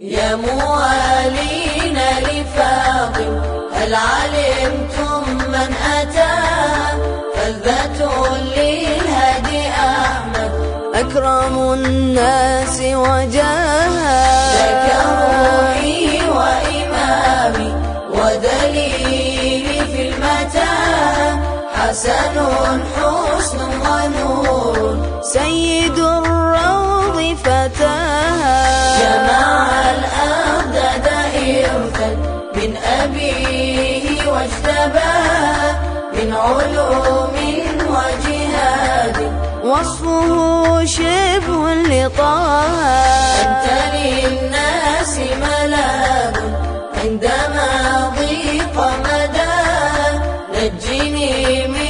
يا موالين لفاضل هل علمتم من أتى؟ فلذة للهدي أحمد؟ أكرم الناس وجاها. ذاك روحي وإمامي ودليلي في المتاع حسن حسن ونور سيد نبيه واجتباه من علوم وجهاد. وصفه شبه لطه. أنت للناس عندما ضيق مدى. نجني من